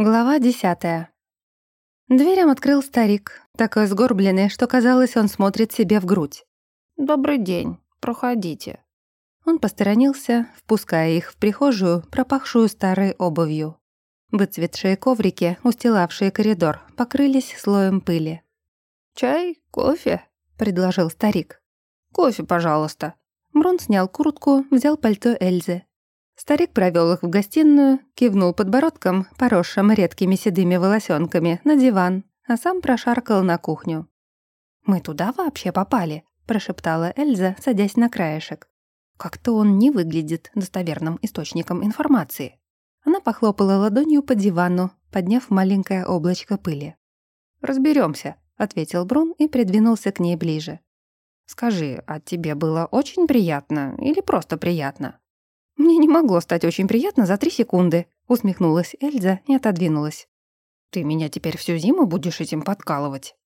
Глава десятая. Дверям открыл старик, такой сгорбленный, что казалось, он смотрит себе в грудь. «Добрый день, проходите». Он посторонился, впуская их в прихожую, пропахшую старой обувью. Выцветшие коврики, устилавшие коридор, покрылись слоем пыли. «Чай? Кофе?» — предложил старик. «Кофе, пожалуйста». Брун снял куртку, взял пальто Эльзы. Старик провел их в гостиную, кивнул подбородком, поросшим редкими седыми волосенками, на диван, а сам прошаркал на кухню. «Мы туда вообще попали?» – прошептала Эльза, садясь на краешек. «Как-то он не выглядит достоверным источником информации». Она похлопала ладонью по дивану, подняв маленькое облачко пыли. Разберемся, ответил Брун и придвинулся к ней ближе. «Скажи, а тебе было очень приятно или просто приятно?» «Мне не могло стать очень приятно за три секунды», — усмехнулась Эльза и отодвинулась. «Ты меня теперь всю зиму будешь этим подкалывать?»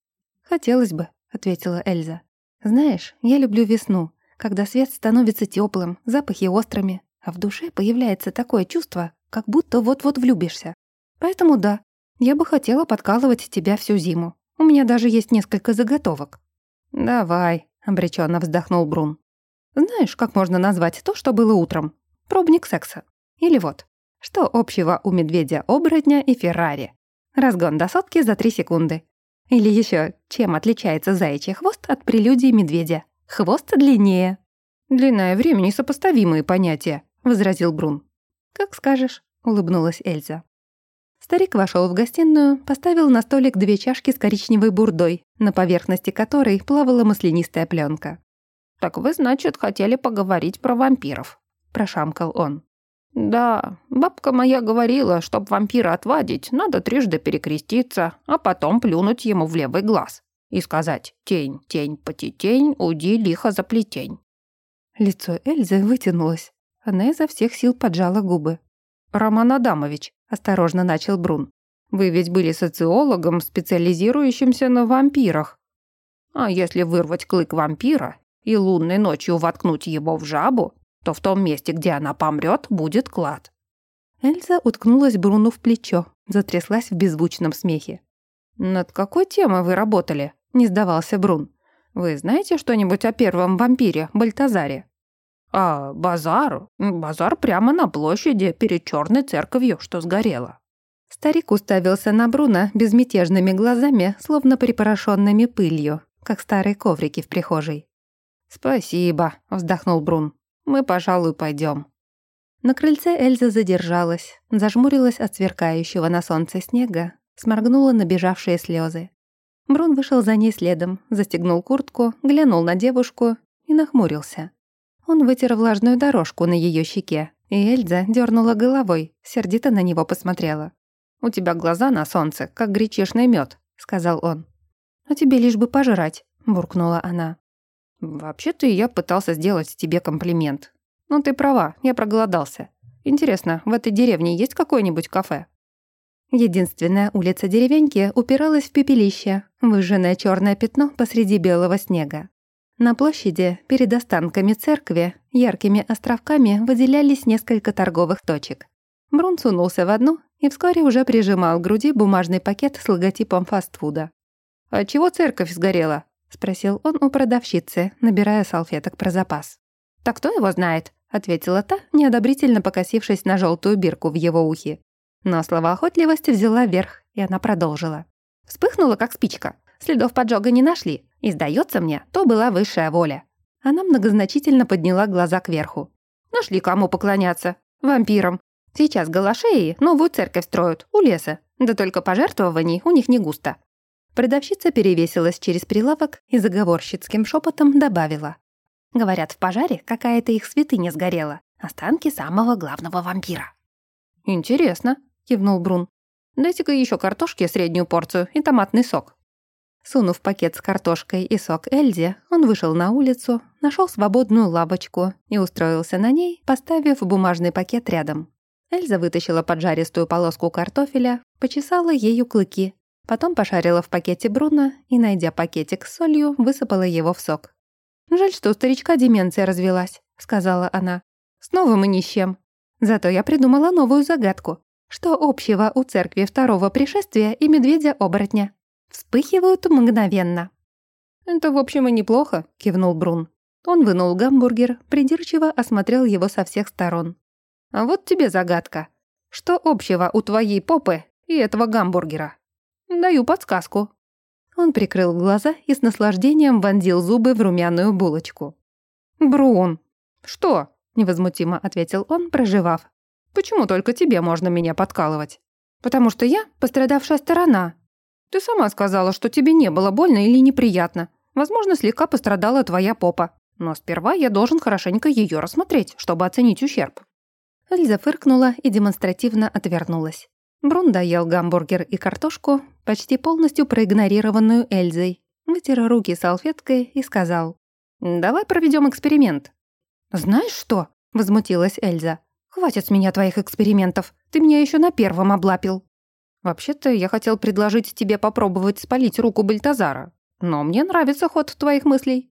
«Хотелось бы», — ответила Эльза. «Знаешь, я люблю весну, когда свет становится теплым, запахи острыми, а в душе появляется такое чувство, как будто вот-вот влюбишься. Поэтому да, я бы хотела подкалывать тебя всю зиму. У меня даже есть несколько заготовок». «Давай», — обреченно вздохнул Брун. «Знаешь, как можно назвать то, что было утром?» Пробник секса. Или вот. Что общего у медведя-оборотня и Феррари? Разгон до сотки за три секунды. Или еще, чем отличается заячий хвост от прелюдии медведя? Хвост длиннее. «Длина и время — несопоставимые понятия», — возразил Брун. «Как скажешь», — улыбнулась Эльза. Старик вошел в гостиную, поставил на столик две чашки с коричневой бурдой, на поверхности которой плавала маслянистая пленка. «Так вы, значит, хотели поговорить про вампиров», прошамкал он. «Да, бабка моя говорила, чтоб вампира отвадить, надо трижды перекреститься, а потом плюнуть ему в левый глаз и сказать «Тень, тень, потетень, уди лихо за плетень». Лицо Эльзы вытянулось. Она изо всех сил поджала губы. «Роман Адамович», — осторожно начал Брун, «вы ведь были социологом, специализирующимся на вампирах. А если вырвать клык вампира и лунной ночью воткнуть его в жабу, то в том месте, где она помрет, будет клад». Эльза уткнулась Бруну в плечо, затряслась в беззвучном смехе. «Над какой темой вы работали?» — не сдавался Брун. «Вы знаете что-нибудь о первом вампире, Бальтазаре?» «А, базар? Базар прямо на площади, перед черной церковью, что сгорело». Старик уставился на Бруна безмятежными глазами, словно припорошенными пылью, как старые коврики в прихожей. «Спасибо», — вздохнул Брун. Мы, пожалуй, пойдем. На крыльце Эльза задержалась, зажмурилась от сверкающего на солнце снега, сморгнула набежавшие слезы. Брун вышел за ней следом, застегнул куртку, глянул на девушку и нахмурился. Он вытер влажную дорожку на ее щеке, и Эльза дернула головой, сердито на него посмотрела. «У тебя глаза на солнце, как гречишный мед, сказал он. «А тебе лишь бы пожрать», — буркнула она. «Вообще-то я пытался сделать тебе комплимент. Но ты права, я проголодался. Интересно, в этой деревне есть какое-нибудь кафе?» Единственная улица деревеньки упиралась в пепелище, выжженное черное пятно посреди белого снега. На площади, перед останками церкви, яркими островками выделялись несколько торговых точек. Брун сунулся в одну и вскоре уже прижимал к груди бумажный пакет с логотипом фастфуда. «А чего церковь сгорела?» — спросил он у продавщицы, набирая салфеток про запас. «Так кто его знает?» — ответила та, неодобрительно покосившись на желтую бирку в его ухе. Но словоохотливость взяла верх, и она продолжила. Вспыхнула, как спичка. Следов поджога не нашли. И, сдается мне, то была высшая воля. Она многозначительно подняла глаза кверху. Нашли кому поклоняться. Вампирам. Сейчас галашеи новую церковь строят, у леса. Да только пожертвований у них не густо. Продавщица перевесилась через прилавок и заговорщицким шепотом добавила. «Говорят, в пожаре какая-то их святыня сгорела. Останки самого главного вампира». «Интересно», — кивнул Брун. «Дайте-ка еще картошки среднюю порцию и томатный сок». Сунув пакет с картошкой и сок Эльзе, он вышел на улицу, нашел свободную лавочку и устроился на ней, поставив бумажный пакет рядом. Эльза вытащила поджаристую полоску картофеля, почесала ею клыки Потом пошарила в пакете Бруно и, найдя пакетик с солью, высыпала его в сок. «Жаль, что у старичка деменция развелась», — сказала она. «Снова мы ни с чем. Зато я придумала новую загадку. Что общего у церкви второго пришествия и медведя-оборотня? Вспыхивают мгновенно. «Это, в общем, и неплохо», — кивнул Брун. Он вынул гамбургер, придирчиво осмотрел его со всех сторон. «А вот тебе загадка. Что общего у твоей попы и этого гамбургера?» «Даю подсказку». Он прикрыл глаза и с наслаждением вонзил зубы в румяную булочку. «Брун!» «Что?» — невозмутимо ответил он, проживав. «Почему только тебе можно меня подкалывать?» «Потому что я пострадавшая сторона». «Ты сама сказала, что тебе не было больно или неприятно. Возможно, слегка пострадала твоя попа. Но сперва я должен хорошенько ее рассмотреть, чтобы оценить ущерб». Эльза фыркнула и демонстративно отвернулась. Брун доел гамбургер и картошку, почти полностью проигнорированную Эльзой, вытер руки салфеткой и сказал, «Давай проведем эксперимент». «Знаешь что?» — возмутилась Эльза. «Хватит с меня твоих экспериментов. Ты меня еще на первом облапил». «Вообще-то я хотел предложить тебе попробовать спалить руку Бальтазара. Но мне нравится ход твоих мыслей».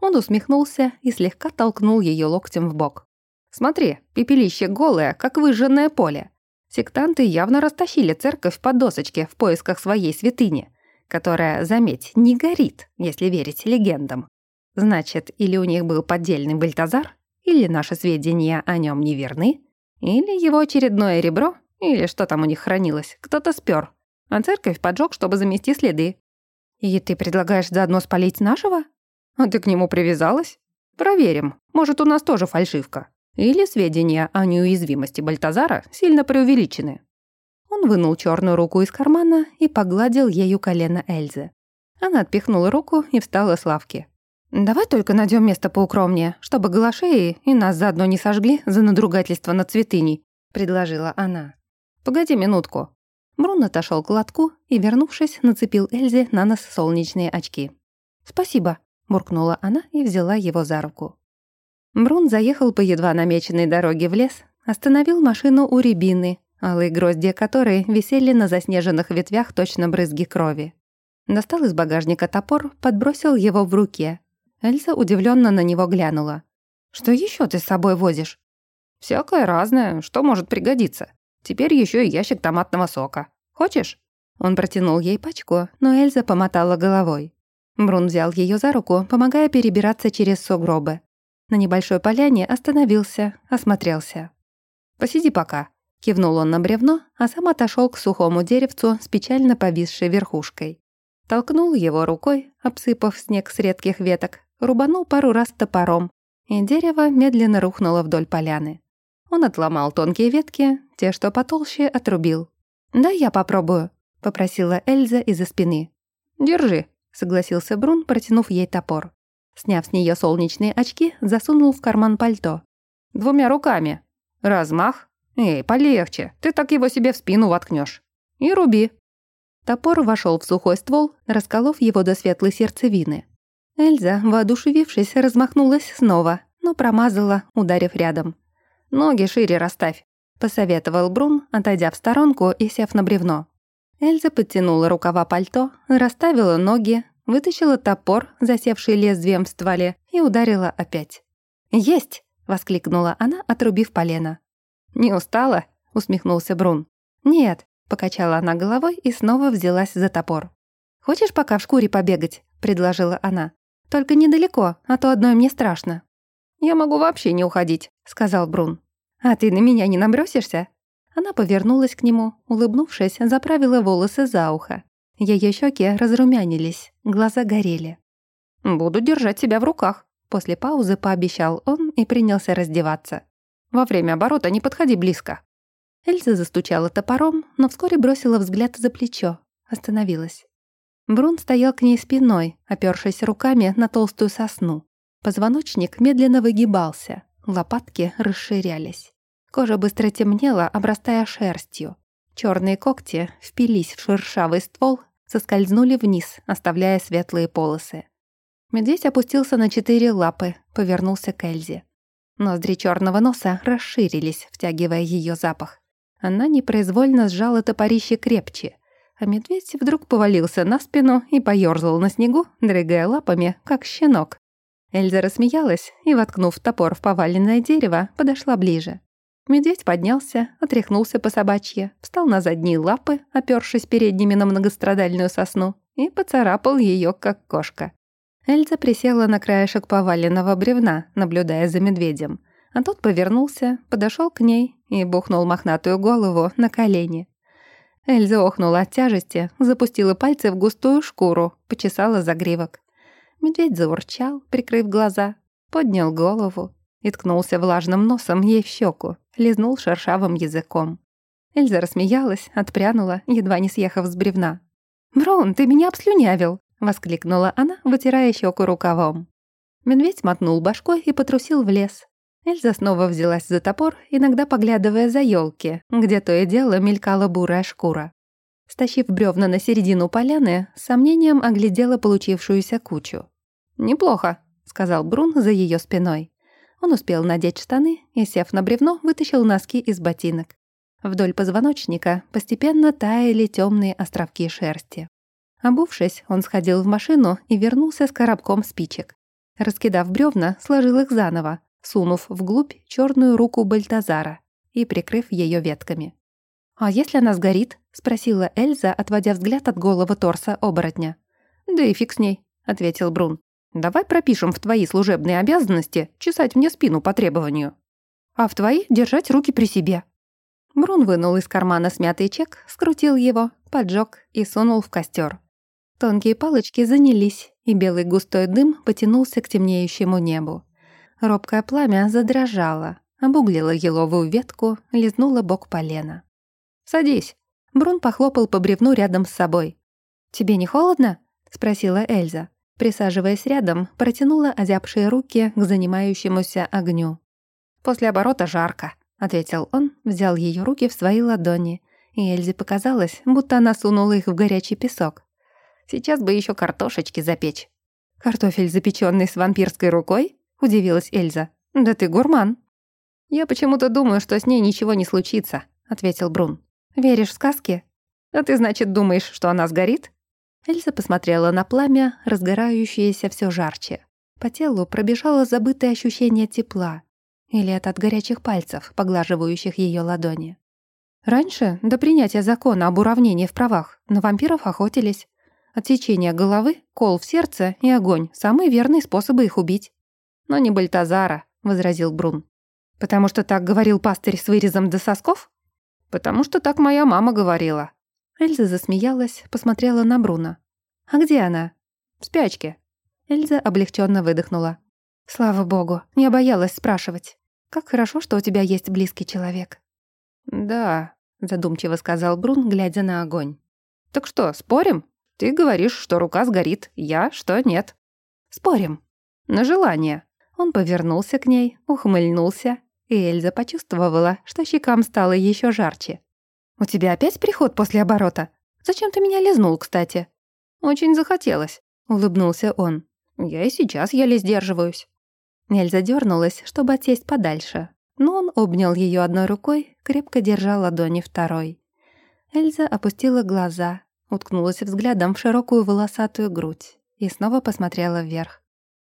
Он усмехнулся и слегка толкнул ее локтем в бок. «Смотри, пепелище голое, как выжженное поле. Сектанты явно растащили церковь по досочке в поисках своей святыни, которая, заметь, не горит, если верить легендам. Значит, или у них был поддельный Бальтазар, или наши сведения о нем неверны, или его очередное ребро, или что там у них хранилось, кто-то спер, а церковь поджег, чтобы замести следы. И ты предлагаешь заодно спалить нашего? А ты к нему привязалась? Проверим, может, у нас тоже фальшивка. Или сведения о неуязвимости Бальтазара сильно преувеличены. Он вынул черную руку из кармана и погладил ею колено Эльзы. Она отпихнула руку и встала с лавки. «Давай только найдем место поукромнее, чтобы галашеи и нас заодно не сожгли за надругательство над цветыней», — предложила она. «Погоди минутку». Брун отошел к лотку и, вернувшись, нацепил Эльзе на нос солнечные очки. «Спасибо», — буркнула она и взяла его за руку. Брун заехал по едва намеченной дороге в лес, остановил машину у рябины, алые гроздья которой висели на заснеженных ветвях точно брызги крови. Достал из багажника топор, подбросил его в руке, Эльза удивленно на него глянула. «Что еще ты с собой возишь?» «Всякое разное, что может пригодиться. Теперь еще и ящик томатного сока. Хочешь?» Он протянул ей пачку, но Эльза помотала головой. Брун взял ее за руку, помогая перебираться через сугробы. На небольшой поляне остановился, осмотрелся. «Посиди пока», — кивнул он на бревно, а сам отошел к сухому деревцу с печально повисшей верхушкой. Толкнул его рукой, обсыпав снег с редких веток, рубанул пару раз топором, и дерево медленно рухнуло вдоль поляны. Он отломал тонкие ветки, те, что потолще, отрубил. «Да я попробую», — попросила Эльза из-за спины. «Держи», — согласился Брун, протянув ей топор. Сняв с нее солнечные очки, засунул в карман пальто. «Двумя руками. Размах. Эй, полегче, ты так его себе в спину воткнешь. И руби». Топор вошел в сухой ствол, расколов его до светлой сердцевины. Эльза, воодушевившись, размахнулась снова, но промазала, ударив рядом. «Ноги шире расставь», — посоветовал Брун, отойдя в сторонку и сев на бревно. Эльза подтянула рукава пальто, расставила ноги, вытащила топор, засевший лезвием в стволе, и ударила опять. «Есть!» — воскликнула она, отрубив полено. «Не устала?» — усмехнулся Брун. «Нет», — покачала она головой и снова взялась за топор. «Хочешь пока в шкуре побегать?» — предложила она. Только недалеко, а то одной мне страшно». «Я могу вообще не уходить», — сказал Брун. «А ты на меня не набросишься?» Она повернулась к нему, улыбнувшись, заправила волосы за ухо. Ее щеки разрумянились, глаза горели. «Буду держать себя в руках», — после паузы пообещал он и принялся раздеваться. «Во время оборота не подходи близко». Эльза застучала топором, но вскоре бросила взгляд за плечо, остановилась. Брун стоял к ней спиной, опёршись руками на толстую сосну. Позвоночник медленно выгибался, лопатки расширялись. Кожа быстро темнела, обрастая шерстью. Черные когти впились в шершавый ствол, соскользнули вниз, оставляя светлые полосы. Медведь опустился на четыре лапы, повернулся к Эльзе. Ноздри черного носа расширились, втягивая ее запах. Она непроизвольно сжала топорище крепче, а медведь вдруг повалился на спину и поёрзал на снегу, дрыгая лапами, как щенок. Эльза рассмеялась и, воткнув топор в поваленное дерево, подошла ближе. Медведь поднялся, отряхнулся по собачье, встал на задние лапы, опёршись передними на многострадальную сосну, и поцарапал её, как кошка. Эльза присела на краешек поваленного бревна, наблюдая за медведем, а тот повернулся, подошёл к ней и бухнул мохнатую голову на колени. Эльза охнула от тяжести, запустила пальцы в густую шкуру, почесала загривок. Медведь заурчал, прикрыв глаза, поднял голову и ткнулся влажным носом ей в щеку, лизнул шершавым языком. Эльза рассмеялась, отпрянула, едва не съехав с бревна. «Брун, ты меня обслюнявил!» — воскликнула она, вытирая щеку рукавом. Медведь мотнул башкой и потрусил в лес. Эльза снова взялась за топор, иногда поглядывая за елки, где то и дело мелькала бурая шкура. Стащив бревна на середину поляны, с сомнением оглядела получившуюся кучу. «Неплохо», — сказал Брун за ее спиной. Он успел надеть штаны и, сев на бревно, вытащил носки из ботинок. Вдоль позвоночника постепенно таяли темные островки шерсти. Обувшись, он сходил в машину и вернулся с коробком спичек. Раскидав бревна, сложил их заново, сунув вглубь черную руку Бальтазара и прикрыв ее ветками. «А если она сгорит?» — спросила Эльза, отводя взгляд от голого торса оборотня. «Да и фиг с ней», — ответил Брун. Давай пропишем в твои служебные обязанности чесать мне спину по требованию, а в твои держать руки при себе». Брун вынул из кармана смятый чек, скрутил его, поджег и сунул в костер. Тонкие палочки занялись, и белый густой дым потянулся к темнеющему небу. Робкое пламя задрожало, обуглило еловую ветку, лизнуло бок полена. «Садись». Брун похлопал по бревну рядом с собой. «Тебе не холодно?» — спросила Эльза. Присаживаясь рядом, протянула озябшие руки к занимающемуся огню. «После оборота жарко», — ответил он, взял ее руки в свои ладони, и Эльзе показалось, будто она сунула их в горячий песок. «Сейчас бы еще картошечки запечь». «Картофель, запеченный с вампирской рукой?» — удивилась Эльза. «Да ты гурман». «Я почему-то думаю, что с ней ничего не случится», — ответил Брун. «Веришь в сказки?» «А ты, значит, думаешь, что она сгорит?» Эльза посмотрела на пламя, разгорающееся все жарче. По телу пробежало забытое ощущение тепла. Или от горячих пальцев, поглаживающих ее ладони. Раньше, до принятия закона об уравнении в правах, на вампиров охотились. Отсечение головы, кол в сердце и огонь — самые верные способы их убить. «Но не Бальтазара», — возразил Брун. «Потому что так говорил пастырь с вырезом до сосков?» «Потому что так моя мама говорила», Эльза засмеялась, посмотрела на Бруно. «А где она?» «В спячке». Эльза облегченно выдохнула. «Слава богу, я боялась спрашивать. Как хорошо, что у тебя есть близкий человек». «Да», — задумчиво сказал Брун, глядя на огонь. «Так что, спорим? Ты говоришь, что рука сгорит, я, что нет». «Спорим». «На желание». Он повернулся к ней, ухмыльнулся, и Эльза почувствовала, что щекам стало еще жарче. «У тебя опять приход после оборота? Зачем ты меня лизнул, кстати?» «Очень захотелось», — улыбнулся он. «Я и сейчас еле сдерживаюсь». Нельзя дернулась, чтобы отсесть подальше, но он обнял ее одной рукой, крепко держа ладони второй. Эльза опустила глаза, уткнулась взглядом в широкую волосатую грудь и снова посмотрела вверх.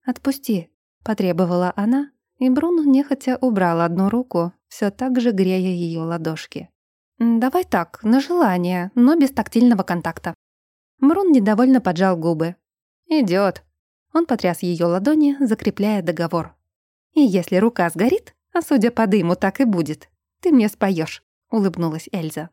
«Отпусти», — потребовала она, и Брун нехотя убрал одну руку, все так же грея ее ладошки. «Давай так, на желание, но без тактильного контакта». Мрун недовольно поджал губы. Идет. Он потряс ее ладони, закрепляя договор. «И если рука сгорит, а судя по дыму, так и будет, ты мне споешь, улыбнулась Эльза.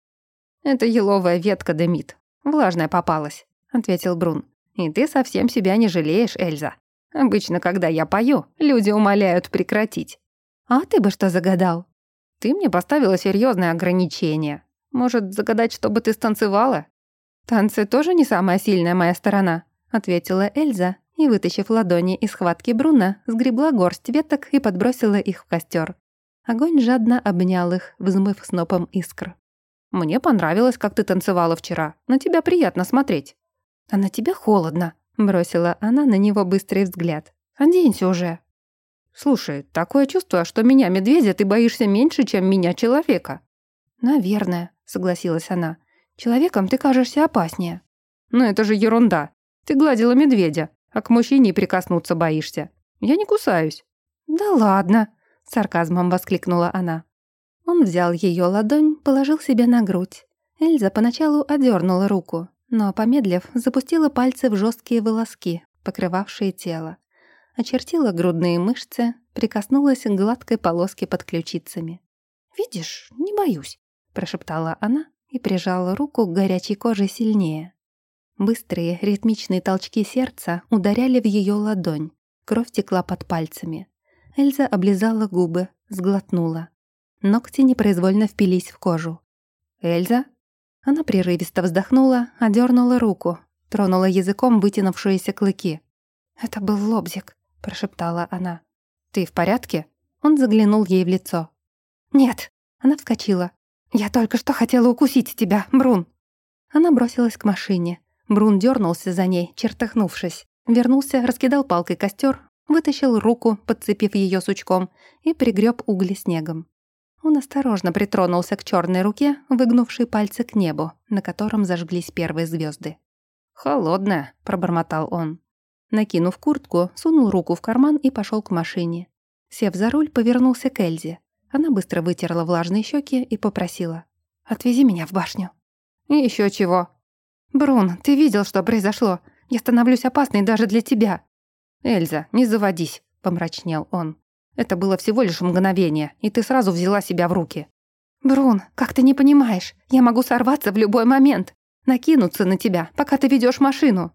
«Это еловая ветка дымит. Влажная попалась», — ответил Брун. «И ты совсем себя не жалеешь, Эльза. Обычно, когда я пою, люди умоляют прекратить». «А ты бы что загадал?» Ты мне поставила серьезное ограничение. Может, загадать, чтобы ты станцевала? Танцы тоже не самая сильная моя сторона, ответила Эльза и, вытащив ладони из схватки Бруна, сгребла горсть веток и подбросила их в костер. Огонь жадно обнял их, взмыв снопом искр. «Мне понравилось, как ты танцевала вчера. На тебя приятно смотреть». «А на тебя холодно», — бросила она на него быстрый взгляд. «Оденься уже». «Слушай, такое чувство, что меня, медведя, ты боишься меньше, чем меня, человека». «Наверное», — согласилась она. «Человеком ты кажешься опаснее». «Ну это же ерунда. Ты гладила медведя, а к мужчине прикоснуться боишься. Я не кусаюсь». «Да ладно», — сарказмом воскликнула она. Он взял ее ладонь, положил себе на грудь. Эльза поначалу одернула руку, но, помедлив, запустила пальцы в жесткие волоски, покрывавшие тело. Очертила грудные мышцы, прикоснулась к гладкой полоске под ключицами. «Видишь, не боюсь», — прошептала она и прижала руку к горячей коже сильнее. Быстрые ритмичные толчки сердца ударяли в ее ладонь. Кровь текла под пальцами. Эльза облизала губы, сглотнула. Ногти непроизвольно впились в кожу. «Эльза?» Она прерывисто вздохнула, одернула руку, тронула языком вытянувшиеся клыки. «Это был лобзик», — прошептала она. «Ты в порядке?» Он заглянул ей в лицо. «Нет», — она вскочила. «Я только что хотела укусить тебя, Брун». Она бросилась к машине. Брун дернулся за ней, чертыхнувшись. Вернулся, раскидал палкой костер, вытащил руку, подцепив ее сучком, и пригреб угли снегом. Он осторожно притронулся к черной руке, выгнувшей пальцы к небу, на котором зажглись первые звезды. «Холодная», — пробормотал он. Накинув куртку, сунул руку в карман и пошел к машине. Сев за руль, повернулся к Эльзе. Она быстро вытерла влажные щеки и попросила. «Отвези меня в башню». «И еще чего?» «Брун, ты видел, что произошло? Я становлюсь опасной даже для тебя». «Эльза, не заводись», — помрачнел он. Это было всего лишь мгновение, и ты сразу взяла себя в руки. «Брун, как ты не понимаешь? Я могу сорваться в любой момент, накинуться на тебя, пока ты ведешь машину».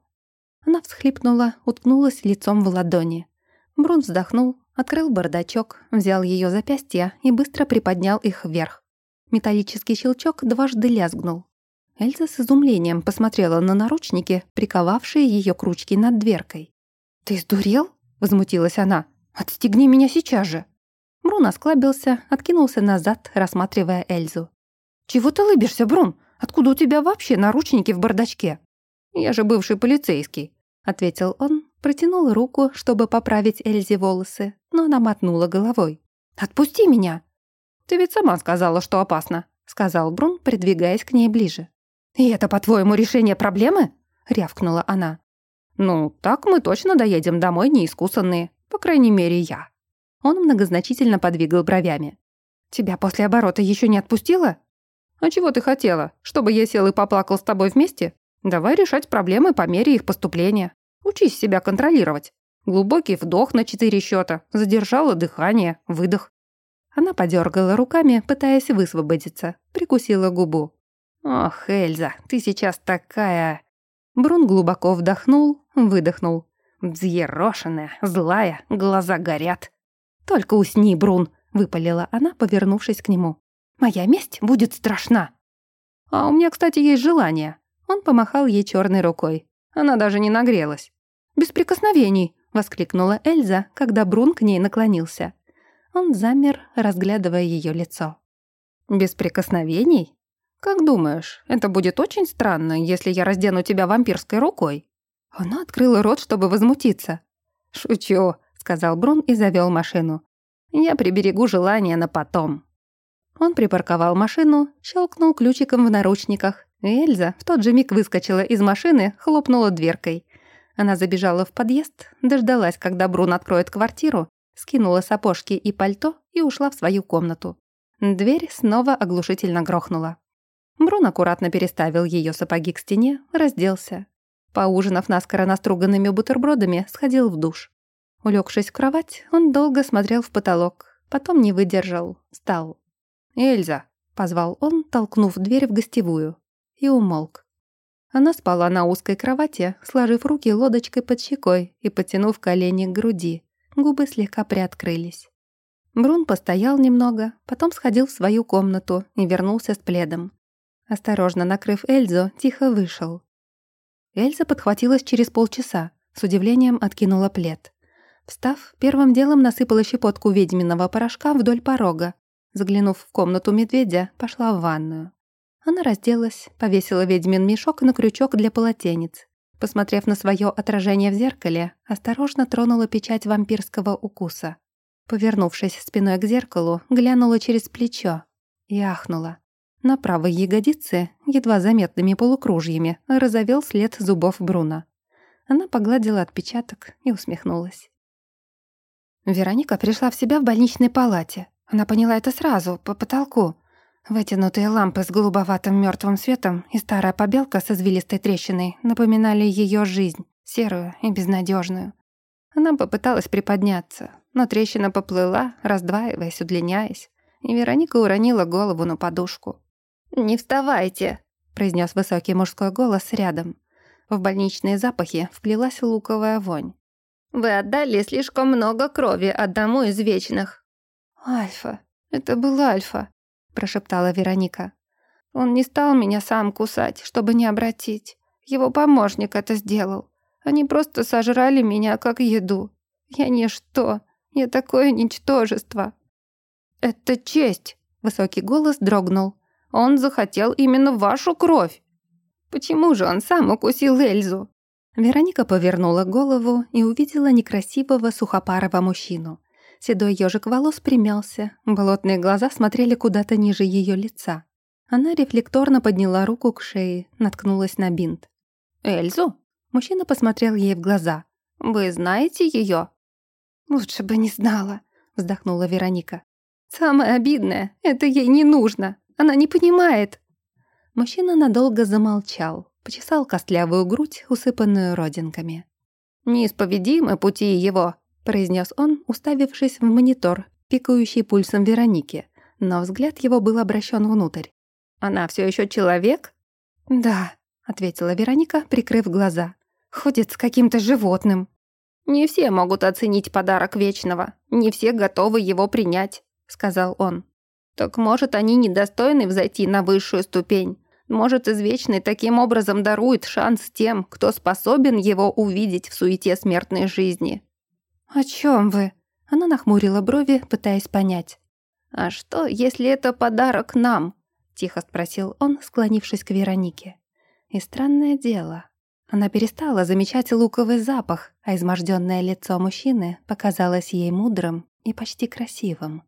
Она всхлипнула, уткнулась лицом в ладони. Брун вздохнул, открыл бардачок, взял ее запястья и быстро приподнял их вверх. Металлический щелчок дважды лязгнул. Эльза с изумлением посмотрела на наручники, приковавшие ее к ручке над дверкой. «Ты сдурел?» — возмутилась она. «Отстегни меня сейчас же!» Брун осклабился, откинулся назад, рассматривая Эльзу. «Чего ты лыбишься, Брун? Откуда у тебя вообще наручники в бардачке?» «Я же бывший полицейский», — ответил он, протянул руку, чтобы поправить Эльзе волосы, но она мотнула головой. «Отпусти меня!» «Ты ведь сама сказала, что опасно», — сказал Брун, придвигаясь к ней ближе. «И это, по-твоему, решение проблемы?» — рявкнула она. «Ну, так мы точно доедем домой неискусанные. По крайней мере, я». Он многозначительно подвигал бровями. «Тебя после оборота еще не отпустила?» «А чего ты хотела? Чтобы я сел и поплакал с тобой вместе? Давай решать проблемы по мере их поступления. Учись себя контролировать. Глубокий вдох на четыре счета, задержала дыхание, выдох. Она подергала руками, пытаясь высвободиться, прикусила губу. «Ох, Эльза, ты сейчас такая...» Брун глубоко вдохнул, выдохнул. Взъерошенная, злая, глаза горят. «Только усни, Брун», — выпалила она, повернувшись к нему. «Моя месть будет страшна». «А у меня, кстати, есть желание». Он помахал ей черной рукой. Она даже не нагрелась. «Без прикосновений», — воскликнула Эльза, когда Брун к ней наклонился. Он замер, разглядывая ее лицо. «Без прикосновений? Как думаешь, это будет очень странно, если я раздену тебя вампирской рукой?» Она открыла рот, чтобы возмутиться. «Шучу», — сказал Брун и завел машину. «Я приберегу желание на потом». Он припарковал машину, щелкнул ключиком в наручниках. Эльза в тот же миг выскочила из машины, хлопнула дверкой. Она забежала в подъезд, дождалась, когда Брун откроет квартиру, скинула сапожки и пальто и ушла в свою комнату. Дверь снова оглушительно грохнула. Брун аккуратно переставил ее сапоги к стене, разделся. Поужинав наскоро наструганными бутербродами, сходил в душ. Улегшись в кровать, он долго смотрел в потолок, потом не выдержал, встал. «Эльза!» — позвал он, толкнув дверь в гостевую, и умолк. Она спала на узкой кровати, сложив руки лодочкой под щекой и потянув колени к груди. Губы слегка приоткрылись. Брун постоял немного, потом сходил в свою комнату и вернулся с пледом. Осторожно накрыв Эльзу, тихо вышел. Эльза подхватилась через полчаса, с удивлением откинула плед. Встав, первым делом насыпала щепотку ведьминого порошка вдоль порога. Заглянув в комнату медведя, пошла в ванную. Она разделась, повесила ведьмин мешок на крючок для полотенец. Посмотрев на свое отражение в зеркале, осторожно тронула печать вампирского укуса. Повернувшись спиной к зеркалу, глянула через плечо и ахнула. На правой ягодице, едва заметными полукружьями, разовел след зубов Бруна. Она погладила отпечаток и усмехнулась. Вероника пришла в себя в больничной палате. Она поняла это сразу, по потолку. Вытянутые лампы с голубоватым мертвым светом и старая побелка с извилистой трещиной напоминали ее жизнь, серую и безнадежную. Она попыталась приподняться, но трещина поплыла, раздваиваясь, удлиняясь, и Вероника уронила голову на подушку. «Не вставайте!» — произнес высокий мужской голос рядом. В больничные запахи вплелась луковая вонь. «Вы отдали слишком много крови одному из вечных». «Альфа, это был Альфа», — прошептала Вероника. «Он не стал меня сам кусать, чтобы не обратить. Его помощник это сделал. Они просто сожрали меня как еду. Я ничто. Я такое ничтожество. Это честь. Высокий голос дрогнул. Он захотел именно вашу кровь. Почему же он сам укусил Эльзу? Вероника повернула голову и увидела некрасивого сухопарого мужчину. Седой ежик волос примялся, болотные глаза смотрели куда-то ниже ее лица. Она рефлекторно подняла руку к шее, наткнулась на бинт. «Эльзу?» Мужчина посмотрел ей в глаза. «Вы знаете ее?» «Лучше бы не знала», — вздохнула Вероника. «Самое обидное, это ей не нужно. Она не понимает». Мужчина надолго замолчал, почесал костлявую грудь, усыпанную родинками. «Неисповедимы пути его», — произнес он, уставившись в монитор, пикающий пульсом Вероники, но взгляд его был обращен внутрь. «Она все еще человек?» «Да», — ответила Вероника, прикрыв глаза. Ходит с каким-то животным. «Не все могут оценить подарок Вечного. Не все готовы его принять», — сказал он. «Так может, они недостойны взойти на высшую ступень? Может, Извечный таким образом дарует шанс тем, кто способен его увидеть в суете смертной жизни?» «О чем вы?» Она нахмурила брови, пытаясь понять. «А что, если это подарок нам?» — тихо спросил он, склонившись к Веронике. И странное дело, она перестала замечать луковый запах, а изможденное лицо мужчины показалось ей мудрым и почти красивым.